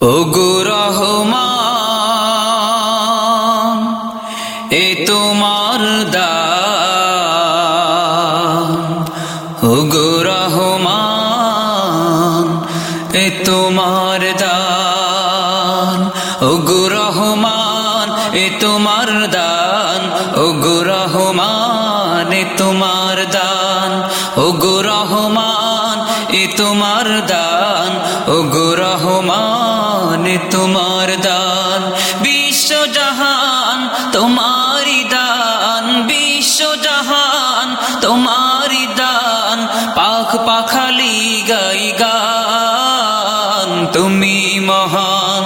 ওগো এ তোমার দান। ওগো রহমান, এ তোমার দান। এ তোমার দান। এ তোমার দান। এ তোমার দান। রহমান তোমার দান, বিশ্ব জাহান তোমারি দান, বিশ্ব জাহান তোমারি দান পাখ পাখালি গাই গান। তুমি মহান,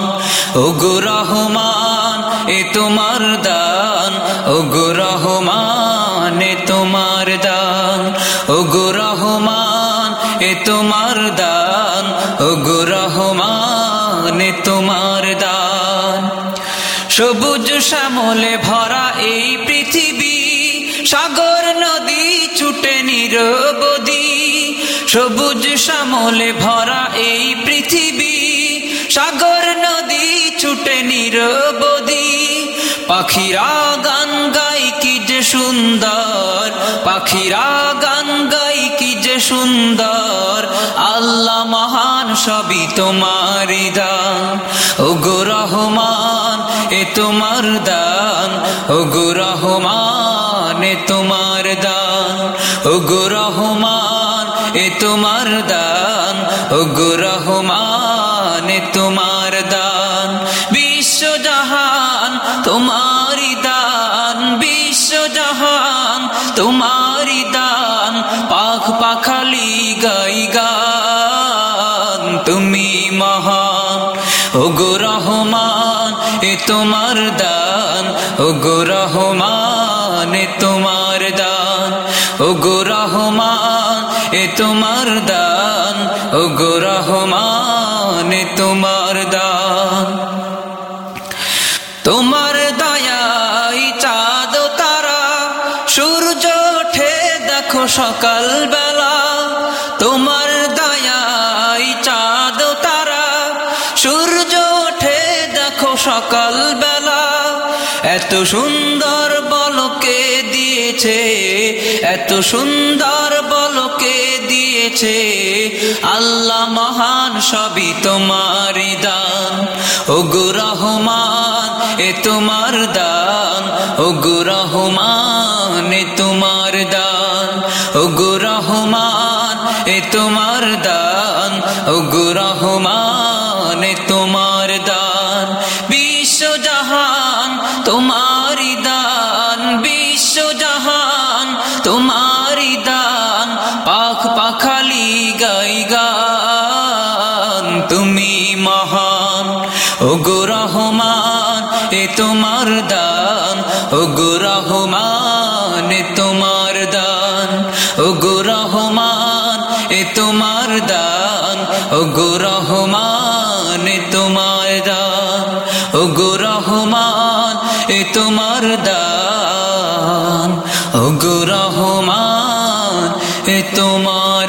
ওগো রহমান, এ তোমার দান, ওগো রহমান, এ তোমার দান, ওগো রহমান, এ তোমার দান, ওগো রহমান। এ তোমার দান। সবুজ শ্যামলে ভরা এই পৃথিবী, সাগর নদী ছুটে নিরবধি সবুজ শ্যামলে ভরা এই পৃথিবী, সাগর নদী ছুটে নিরবধি পাখিরা গান গাই কি যে সুন্দর, পাখিরা গান সুন্দর। আল্লাহ মহান সবই তোমারি দান। ও গো রহমান, এ তোমার দান। ও গো রহমান, এ তোমার দান। ও গো রহমান, এ তোমার দান। ও গো রহমান, এ তোমার দান। বিশ্ব জাহান তোমারি দান। বিশ্ব জাহান, তোমারি মহান ও গো রহমান, এ তোমার দান। ও গো রহমান, এ তোমার দান। ও গো রহমান, এ তোমার দান। ও গো রহমান, এ তোমার দান। তোমার দয়াই চাঁদ তারা, সূর্য ওঠে দেখো সকাল বেলা তোমার সকাল বেলা এত সুন্দর বলকে দিয়েছে, এত সুন্দর বলকে দিয়েছে। আল্লাহ মহান সবই তোমারি দান। ও রহমান, এ তোমার দান। ও রহমান, এ তোমার দান। ও রহমান, এ তোমার দান। ও রহমান তোমারি দান বিশ্ব জাহান, তোমারি দান পাখ পাখালি গাই গান। তুমি মহান ও গো রহমান, এ তোমার দান। ও গো রহমান, এ তোমার দান। ও গো রহমান, এ তোমার দান। ও গো রহমান তোমার দান। ও গো রহমান এ তোমার দান। ও গুরহমান এ তোমার